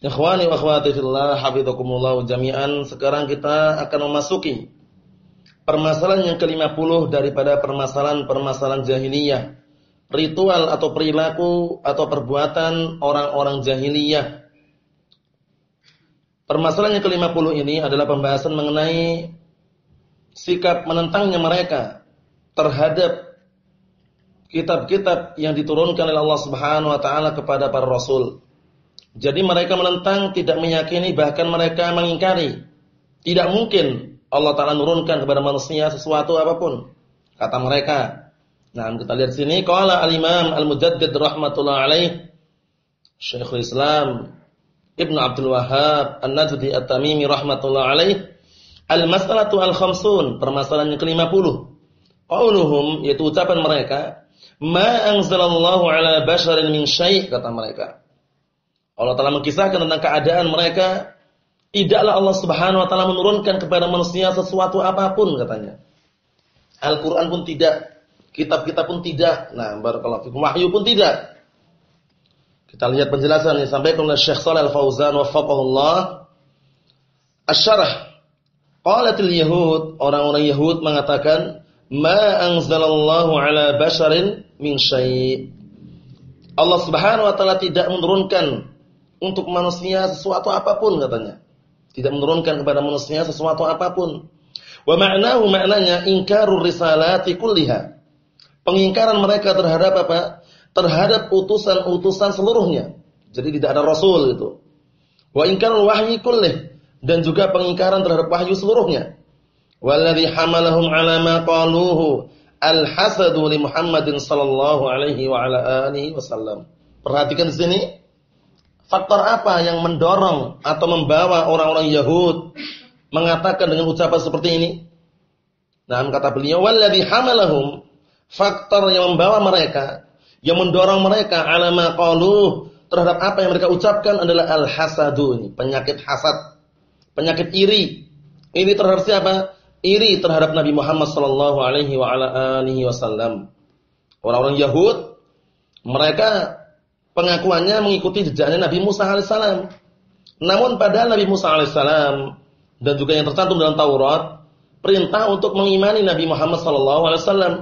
Ikhwani wa akhwati fillah, hafizakumullah jami'an. Sekarang kita akan memasuki permasalahan yang ke-50 daripada permasalahan-permasalahan jahiliyah. Ritual atau perilaku atau perbuatan orang-orang jahiliyah. Permasalahan yang ke-50 ini adalah pembahasan mengenai sikap menentangnya mereka terhadap kitab-kitab yang diturunkan oleh Allah Subhanahu wa taala kepada para rasul. Jadi mereka menentang, tidak meyakini, bahkan mereka mengingkari. Tidak mungkin Allah Ta'ala nurunkan kepada manusia sesuatu apa pun. Kata mereka. Nah, kita lihat sini. Qala al-imam al-mujaddid rahmatullah alaih. Syekhul Islam. Ibn Abdul Wahab. An-Najdi at-Tamimi rahmatullah alaih. Al-masalatu al-khamsun. Permasalahan yang ke-50. Qauluhum, yaitu ucapan mereka. Ma anzalallahu ala basharin min syai' kata mereka. Allah Taala mengisahkan tentang keadaan mereka, tidaklah Allah Subhanahu wa taala menurunkan kepada manusia sesuatu apa pun katanya. Al-Qur'an pun tidak, kitab-kitab pun tidak. Nah, barakallahu fikum, wahyu pun tidak. Kita lihat penjelasan yang disampaikan oleh Syekh Shalal Al-Fauzan wafaqahullah. Asy-syarah. Qalatil yahud, orang-orang Yahud mengatakan, "Ma anzalallahu ala basharin min syai'." Allah Subhanahu wa taala tidak menurunkan untuk manusia sesuatu apa pun katanya. Tidak menurunkan kepada manusia sesuatu apa pun. Wa ma'nahu maknanya ingkarur risalati kulliha. Pengingkaran mereka terhadap apa? Terhadap utusan-utusan seluruhnya. Jadi tidak ada rasul itu. Wa ingkarul wahyi kullih dan juga pengingkaran terhadap wahyu seluruhnya. Walladhi hamalahum ala ma qaluhu al-hasadu li Muhammadin sallallahu alaihi wa ala alihi wasallam. Perhatikan di sini Faktor apa yang mendorong atau membawa orang-orang Yahud mengatakan dengan ucapan seperti ini? Nah, kata beliau, "Wallazi hamalahum" faktor yang membawa mereka, yang mendorong mereka alama terhadap apa yang mereka ucapkan adalah al-hasadu penyakit hasad, penyakit iri. Ini terhadap siapa? Iri terhadap Nabi Muhammad sallallahu alaihi wa ala alihi wasallam. Orang-orang Yahud mereka pengakuannya mengikuti jejaknya Nabi Musa alaihissalam. Namun pada Nabi Musa alaihissalam dan juga yang tercantum dalam Taurat perintah untuk mengimani Nabi Muhammad sallallahu alaihi wasallam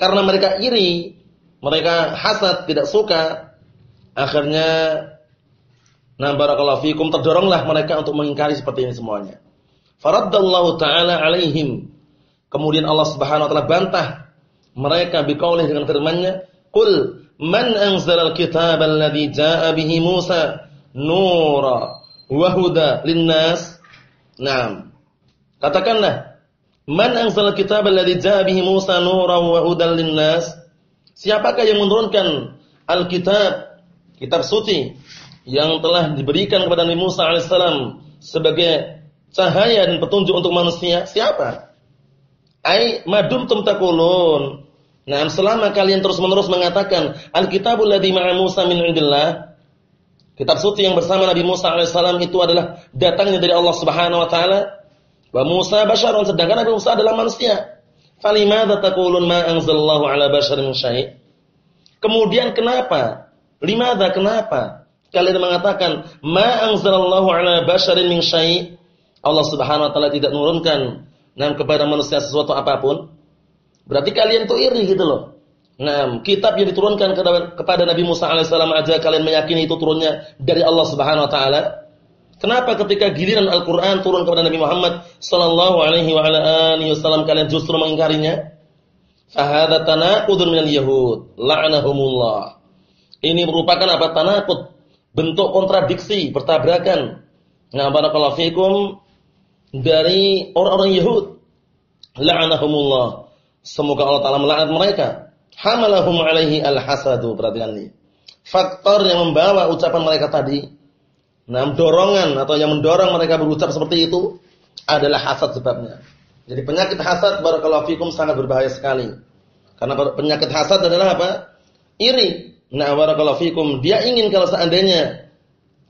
karena mereka iri, mereka hasad, tidak suka. Akhirnya nah barakallahu fikum terdoronglah mereka untuk mengingkari seperti ini semuanya. Faraddallahu taala alaihim. Kemudian Allah Subhanahu wa taala bantah mereka biqaulih dengan firman-Nya, "Qul Man anzalal kitab alladhi jaa bihi Musa nura wa huda linnas? Naam. Katakanlah, man anzalal kitab alladhi jaa bihi Musa nura wa hudan linnas? Siapakah yang menurunkan Alkitab, kitab suci yang telah diberikan kepada Nabi Musa alaihissalam sebagai cahaya dan petunjuk untuk manusia? Siapa? Ai madum tum takulun Nah, selama kalian terus-menerus mengatakan Al-Kitabul ladzi ma'a Musa min indillah, kitab suci yang bersama Nabi Musa alaihissalam itu adalah datangnya dari Allah Subhanahu wa taala. Wa Musa basyarun sedangkan Nabi Musa adalah manusia. Falimadza taqulun ma anzalallahu ala basyarin syai'? Kemudian kenapa? Limadza kenapa? Kalian mengatakan ma anzalallahu ala basyarin min syai'? Allah Subhanahu wa taala tidak menurunkan nam kepada manusia sesuatu apa pun. Berarti kalian tuh iri gitu loh. Nah, kitab yang diturunkan kepada Nabi Musa alaihissalam aja kalian meyakini itu turunnya dari Allah Subhanahu wa taala. Kenapa ketika giliran Al-Qur'an turun kepada Nabi Muhammad sallallahu alaihi wa ala alihi wasallam kalian justru mengingkarinya? Fahadha tanaqudun minal yahud la'anahumullah. Ini merupakan apa tanaqud? Bentuk kontradiksi, bertabrakan. Nah, barakallahu fikum dari orang-orang Yahud. La'anahumullah. Semoga Allah Taala melaknat mereka. Hamalahum alaihi al-hasadu. Perhatikan ini. Faktor yang membawa ucapan mereka tadi. Nah, dorongan atau yang mendorong mereka berucap seperti itu adalah hasad sebabnya. Jadi penyakit hasad barakallahu fikum sangat berbahaya sekali. Karena penyakit hasad adalah apa? Iri. Nah, barakallahu fikum, dia ingin kalau seandainya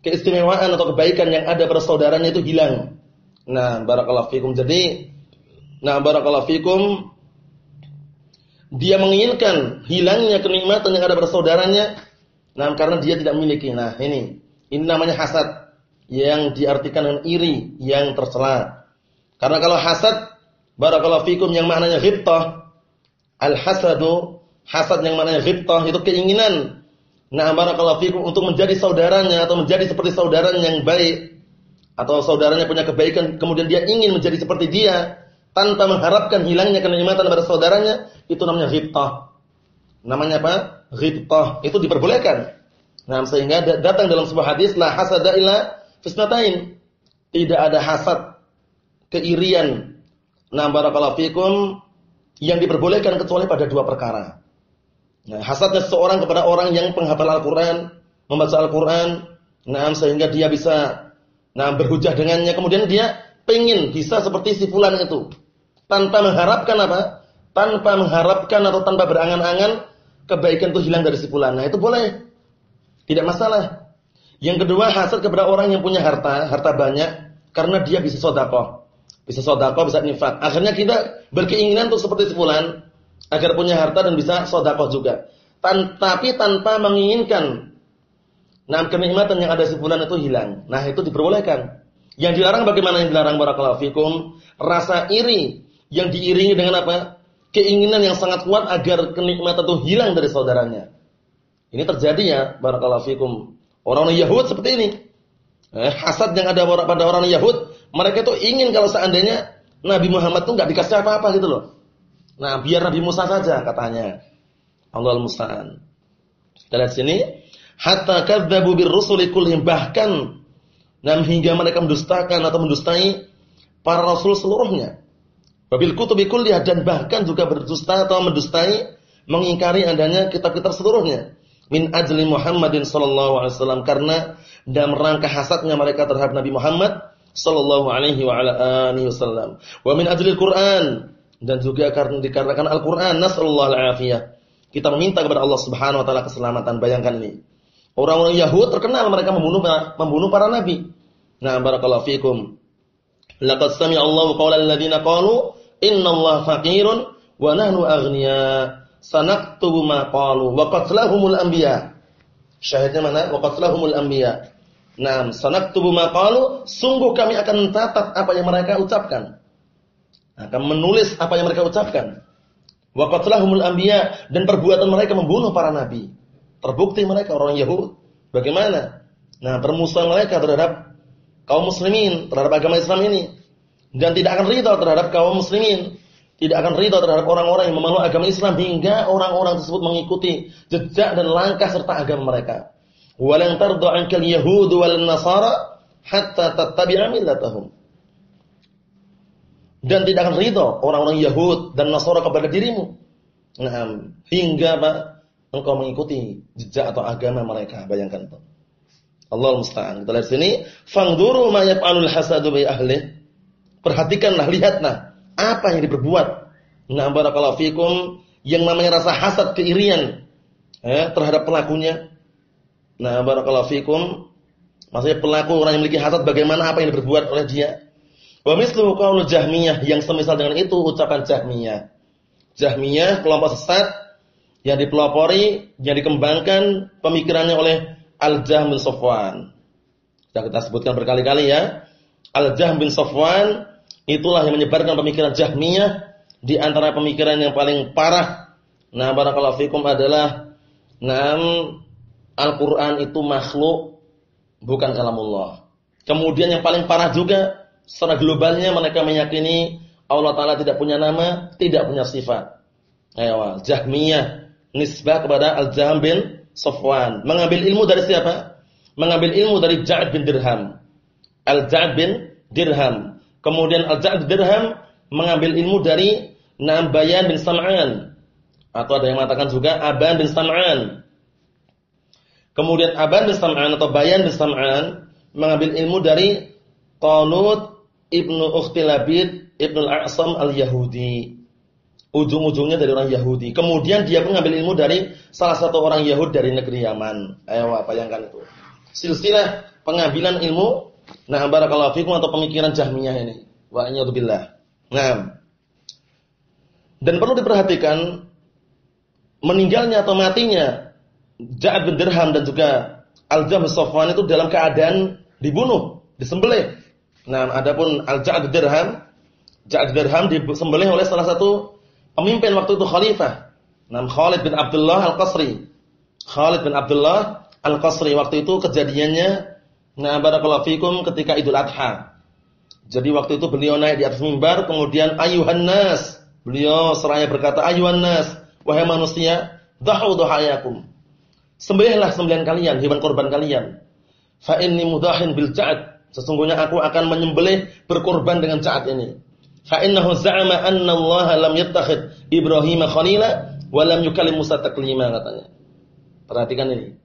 keistimewaan atau kebaikan yang ada pada saudaranya itu hilang. Nah, barakallahu fikum. Jadi, nah barakallahu fikum dia menginginkan hilangnya kenikmatan yang ada pada saudaranya. Nah, karena dia tidak memiliki. Nah, ini ini namanya hasad yang diartikan dengan iri yang tercela. Karena kalau hasad Barakallahu fikum yang maknanya ghibtah. Al-hasadu, hasad yang maknanya ghibtah itu keinginan. Nah, barakallahu fikum untuk menjadi saudaranya atau menjadi seperti saudaranya yang baik atau saudaranya punya kebaikan kemudian dia ingin menjadi seperti dia tanpa mengharapkan hilangnya kenikmatan pada saudaranya, itu namanya ghibtah. Namanya apa? Ghibtah. Itu diperbolehkan. Nah, sehingga datang dalam sebuah hadis la hasada illa fisnatain. Tidak ada hasad keirian Nah, barakallahu fikum yang diperbolehkan kecuali pada dua perkara. Nah, hasadnya seseorang kepada orang yang penghafal Al-Qur'an, membaca Al-Qur'an, nah sehingga dia bisa nah berhujah dengannya, kemudian dia pengen bisa seperti si fulan itu. Tanpa mengharapkan apa? Tanpa mengharapkan atau tanpa berangan-angan kebaikan itu hilang dari si fulan. Nah, itu boleh. Tidak masalah. Yang kedua, hasad kepada orang yang punya harta, harta banyak karena dia bisa sedekah. Bisa sodako, bisa nifak. Akhirnya kita berkeinginan untuk seperti sebulan agar punya harta dan bisa sodako juga. Tan tapi tanpa menginginkan nah kenikmatan yang ada sebulan itu hilang. Nah itu diperbolehkan. Yang dilarang bagaimana yang dilarang barakallahu fikum? Rasa iri yang diiringi dengan apa? Keinginan yang sangat kuat agar kenikmatan itu hilang dari saudaranya. Ini terjadi ya barakallahu fikum. Orang Yahud seperti ini. Eh, hasad yang ada pada orang Yahud mereka itu ingin kalau seandainya Nabi Muhammad itu nggak dikasih apa-apa gitu loh. Nah, biar Nabi Musa saja katanya. Allah musta'an. Kita lihat sini, hatta kadzabu birrusuli kullihim bahkan nam hingga mereka mendustakan atau mendustai para rasul seluruhnya. Babil kutubi kulliyah dan bahkan juga berdusta atau mendustai mengingkari adanya kitab-kitab seluruhnya min ajli Muhammadin sallallahu alaihi wasallam karena dalam rangka hasadnya mereka terhadap Nabi Muhammad sallallahu alaihi wa ala alihi wasallam. Wa min ajli Al-Qur'an dan juga karena dikarenakan Al-Qur'an nasallallahu al-afiyah. Kita meminta kepada Allah Subhanahu wa taala keselamatan. Bayangkan ini. Orang-orang Yahud terkenal mereka membunuh membunuh para nabi. Nah, barakallahu fikum. Laqad sami'a Allahu qawla alladziina qalu innallaha faqirun wa nahnu aghnia. Sanaktubu ma qalu wa qatlahumul anbiya. Syahidnya mana? Wa qatlahumul anbiya. Nah, sanaktubu ma qalu, sungguh kami akan mencatat apa yang mereka ucapkan. Akan menulis apa yang mereka ucapkan. Wa qatlahumul anbiya dan perbuatan mereka membunuh para nabi. Terbukti mereka orang Yahud. Bagaimana? Nah, permusuhan mereka terhadap kaum muslimin, terhadap agama Islam ini. Dan tidak akan ridha terhadap kaum muslimin. Tidak akan ridha terhadap orang-orang yang memeluk agama Islam hingga orang-orang tersebut mengikuti jejak dan langkah serta agama mereka walan tarda ankal yahud wal nasara hatta tattabi'a millatahum. Dan tidak akan ridho orang-orang Yahud dan Nasara kepada dirimu. Nah, hingga apa? Engkau mengikuti jejak atau agama mereka. Bayangkan itu. Allah musta'an. Kita lihat sini, fangduru ma yaf'alul hasadu bi ahli. Perhatikanlah, lihatlah apa yang diperbuat. Nah, barakallahu fikum yang namanya rasa hasad keirian eh, terhadap pelakunya Nah, barakallahu fikum. Maksudnya pelaku orang yang memiliki hasad bagaimana apa yang diperbuat oleh dia. Wa mislu qaul Jahmiyah yang semisal dengan itu ucapan Jahmiyah. Jahmiyah kelompok sesat yang dipelopori, yang dikembangkan pemikirannya oleh Al-Jahm bin Safwan. Sudah kita sebutkan berkali-kali ya. Al-Jahm bin Safwan itulah yang menyebarkan pemikiran Jahmiyah di antara pemikiran yang paling parah. Nah, barakallahu fikum adalah nam Al-Quran itu makhluk, bukan kalamullah. Kemudian yang paling parah juga, secara globalnya mereka meyakini Allah Ta'ala tidak punya nama, tidak punya sifat. Ayo, Jahmiyah, nisbah kepada Al-Jahm bin Sofwan. Mengambil ilmu dari siapa? Mengambil ilmu dari Ja'ad bin Dirham. Al-Ja'ad bin Dirham. Kemudian Al-Ja'ad bin Dirham mengambil ilmu dari Nambayan bin Sam'an. Atau ada yang mengatakan juga Aban bin Sam'an. Kemudian Aban bin Sam'an atau Bayan bin Sam'an mengambil ilmu dari Talut Ibnu Ukhti Labid Ibnu Al-A'sam Al-Yahudi. Ujung-ujungnya dari orang Yahudi. Kemudian dia pun ngambil ilmu dari salah satu orang Yahudi dari negeri Yaman. Ayo bayangkan itu. Silsilah pengambilan ilmu nah barakallahu fikum atau pemikiran Jahmiyah ini. Wa billah. Nah. Dan perlu diperhatikan meninggalnya atau matinya Ja'ad bin Dirham dan juga Al-Jam Sofwan itu dalam keadaan dibunuh, disembelih. Nah, adapun Al-Ja'ad bin Dirham, Ja'ad bin Dirham disembelih oleh salah satu pemimpin waktu itu khalifah. Nam Khalid bin Abdullah Al-Qasri. Khalid bin Abdullah Al-Qasri waktu itu kejadiannya nah barakallahu fikum ketika Idul Adha. Jadi waktu itu beliau naik di atas mimbar kemudian ayuhan nas. Beliau seraya berkata ayuhan nas, wahai manusia, dahu dhahayakum. Sembelihlah sembelihan kalian, hewan korban kalian. Fa inni mudahin bil ja'ad. Sesungguhnya aku akan menyembelih berkorban dengan ja'ad ini. Fa innahu za'ama anna Allah lam yattakhid Ibrahim khalila wa lam yukallim Musa taklima katanya. Perhatikan ini.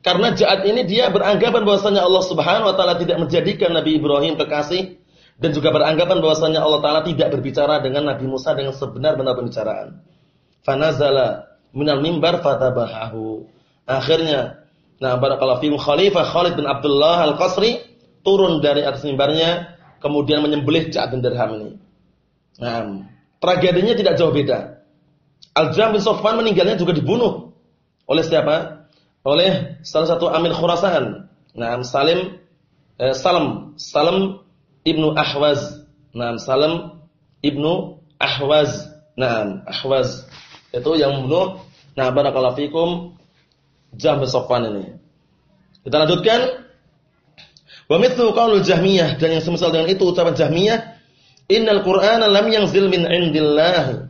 Karena Ja'ad ini dia beranggapan bahwasanya Allah Subhanahu wa taala tidak menjadikan Nabi Ibrahim kekasih dan juga beranggapan bahwasanya Allah taala tidak berbicara dengan Nabi Musa dengan sebenar-benar pembicaraan. Fanazala minal mimbar fatabahahu. Akhirnya nah barakallahu fiikum Khalifah Khalid bin Abdullah Al-Qasri turun dari atas mimbarnya kemudian menyembelih Ja'ad bin Dirham ini. Nah, tragedinya tidak jauh beda. Al-Jam bin Sofwan meninggalnya juga dibunuh oleh siapa? Oleh salah satu amir Khurasan. Nah, Salim eh, Salam Salam ibnu Ahwaz. Nah, Salam ibnu Ahwaz. Nah, Ahwaz itu yang membunuh. Nah, barakallahu fikum Jahm Sofwan ini. Kita lanjutkan. Wa mithlu qaulul Jahmiyah dan yang semisal dengan itu ucapan Jahmiyah, innal Qur'ana lam yanzil min indillah.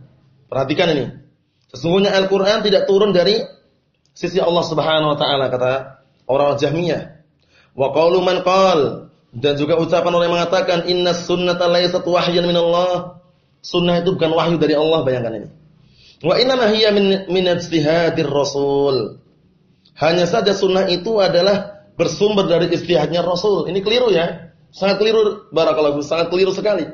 Perhatikan ini. Sesungguhnya Al-Qur'an tidak turun dari sisi Allah Subhanahu wa taala kata orang Jahmiyah. Wa qaulu man qal dan juga ucapan orang yang mengatakan inna sunnata laysat wahyan min Allah. Sunnah itu bukan wahyu dari Allah, bayangkan ini. Wa inna hiya min min ijtihadir rasul. Hanya saja sunnah itu adalah bersumber dari istihadnya Rasul. Ini keliru ya. Sangat keliru barakallahu sangat keliru sekali.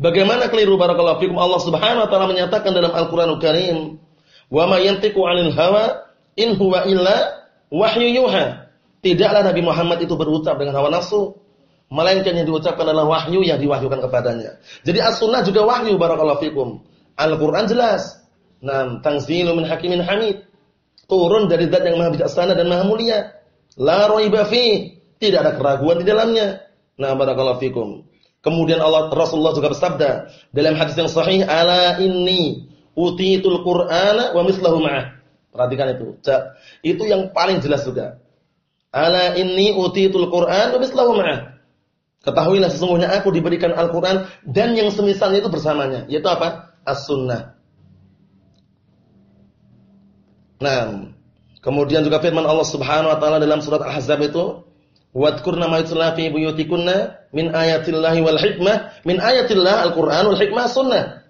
Bagaimana keliru barakallahu fikum Allah Subhanahu wa taala menyatakan dalam Al-Qur'anul Karim Wa ma yantiqu 'anil hawa in huwa illa wahyu yuha. Tidaklah Nabi Muhammad itu berucap dengan hawa nafsu, melainkan yang diucapkan adalah wahyu yang diwahyukan kepadanya. Jadi as-sunnah juga wahyu barakallahu fikum. Al-Qur'an jelas. Nam tanzilu min hakimin hamid. Turun dari zat yang maha bijaksana dan maha mulia. La raiba. Tidak ada keraguan di dalamnya. Nah, barakallahu fikum. Kemudian Allah Rasulullah juga bersabda dalam hadis yang sahih, "Ala inni utitul Qur'ana wa mislahu ma'ah. Perhatikan itu. Itu yang paling jelas juga. Ala inni utitul Qur'an wa mislahu ma'ah. Ketahuilah sesungguhnya aku diberikan Al-Qur'an dan yang semisalnya itu bersamanya, yaitu apa? As-Sunnah. Nah, kemudian juga firman Allah Subhanahu wa taala dalam surat Al-Ahzab itu, "Wadhkurna ma yutla fi buyutikunna min ayatillahi wal hikmah, min ayatillah Al-Qur'an wal hikmah sunnah."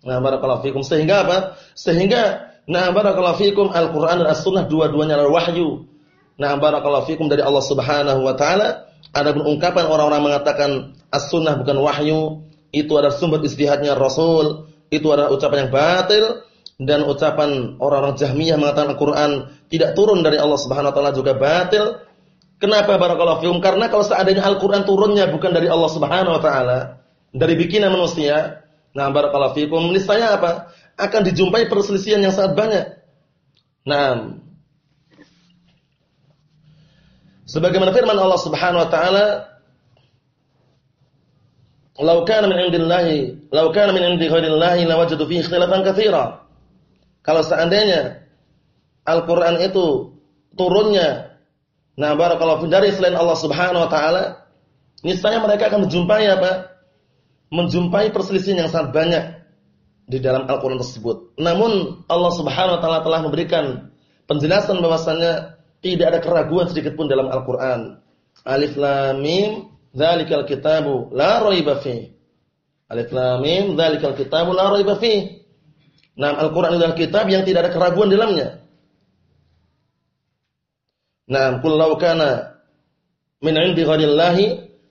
Nah, barakallahu fikum. Sehingga apa? Sehingga nah barakallahu fikum Al-Qur'an dan As-Sunnah dua-duanya adalah wahyu. Nah, barakallahu fikum dari Allah Subhanahu wa taala. Ada ungkapan orang-orang mengatakan As-Sunnah bukan wahyu, itu adalah sumber istihadnya Rasul, itu adalah ucapan yang batil dan ucapan orang-orang Jahmiyah mengatakan Al-Qur'an tidak turun dari Allah Subhanahu wa taala juga batil. Kenapa barakallahu fikum? Karena kalau seandainya Al-Qur'an turunnya bukan dari Allah Subhanahu wa taala, dari bikinan manusia, Nah, barakallahu fikum. Niscaya apa? Akan dijumpai perselisihan yang sangat banyak. Nah, sebagaimana firman Allah Subhanahu wa taala, "Lau kana min indillahi, lau kana min indi ghairillahi lawajadu fihi ikhtilafan katsira." Kalau seandainya Al-Qur'an itu turunnya nah barakallahu dari selain Allah Subhanahu wa taala, niscaya mereka akan menjumpai apa? Menjumpai perselisihan yang sangat banyak di dalam Al-Quran tersebut. Namun Allah Subhanahu Wa Taala telah memberikan penjelasan bahwasannya tidak ada keraguan sedikit pun dalam Al-Quran. Alif Lam Mim, Dzalikal Kitabu la raiba fi. Alif Lam Mim, Dzalikal Kitabu la raiba fi. Nah, Al-Quran adalah kitab yang tidak ada keraguan dalamnya. Nah, kullau kana min 'indi ghairillah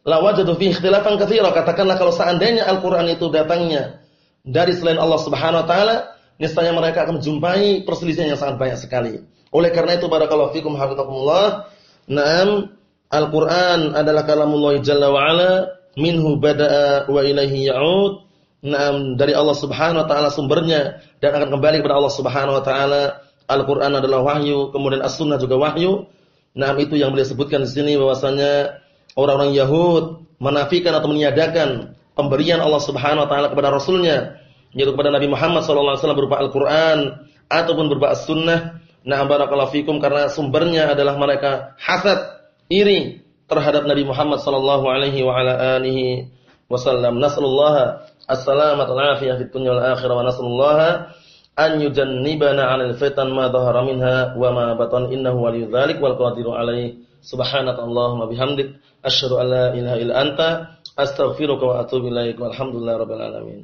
la wajadu fi ikhtilafan katsira. Katakanlah kalau seandainya Al-Qur'an itu datangnya dari selain Allah Subhanahu wa taala, niscaya mereka akan menjumpai perselisihan yang sangat banyak sekali. Oleh karena itu barakallahu fikum hafizakumullah. Naam, Al-Qur'an adalah kalamullah jalla wa ala, minhu bada'a wa ilaihi ya'ud. Naam, dari Allah Subhanahu wa taala sumbernya dan akan kembali kepada Allah Subhanahu wa taala. Al-Qur'an adalah wahyu, kemudian As-Sunnah juga wahyu. Nah, itu yang beliau sebutkan di sini bahwasanya orang-orang Yahud menafikan atau meniadakan pemberian Allah Subhanahu wa taala kepada rasulnya, yaitu kepada Nabi Muhammad sallallahu alaihi wasallam berupa Al-Qur'an ataupun berupa As-Sunnah. Nah, barakallahu fikum karena sumbernya adalah mereka hasad, iri terhadap Nabi Muhammad sallallahu alaihi wa ala alihi wasallam. Nasallallahu as-salamata wal afiyah fid dunya wal akhirah wa nasallallahu an yujannibana 'anil fitan ma dhahara minha wa ma batan innahu waliyyu dzalik wal qadiru 'alaihi subhanaka allahumma bihamdik asyhadu an la ilaha illa anta astaghfiruka wa atubu ilaik walhamdulillahi rabbil alamin